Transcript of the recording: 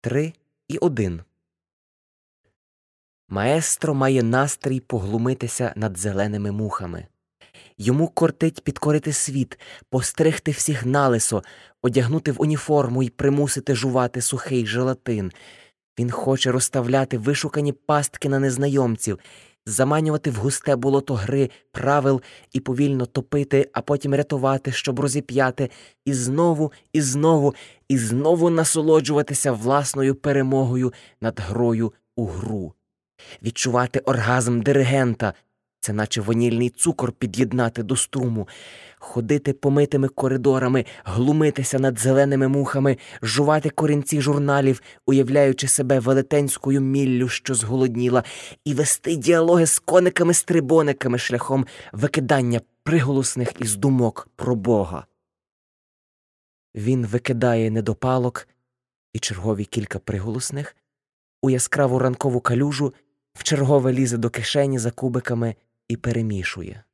три і один. Маестро має настрій поглумитися над зеленими мухами. Йому кортить підкорити світ, постригти всіх налисо, одягнути в уніформу і примусити жувати сухий желатин. Він хоче розставляти вишукані пастки на незнайомців, заманювати в густе болото гри, правил і повільно топити, а потім рятувати, щоб розіп'яти, і знову, і знову, і знову насолоджуватися власною перемогою над грою у гру, відчувати оргазм диригента. Це наче ванільний цукор під'єднати до струму, ходити помитими коридорами, глумитися над зеленими мухами, жувати корінці журналів, уявляючи себе велетенською міллю, що зголодніла, і вести діалоги з кониками-стрибониками шляхом викидання приголосних із думок про Бога. Він викидає недопалок і чергові кілька приголосних у яскраву ранкову калюжу, в чергове лізе до кишені за кубиками і перемішує.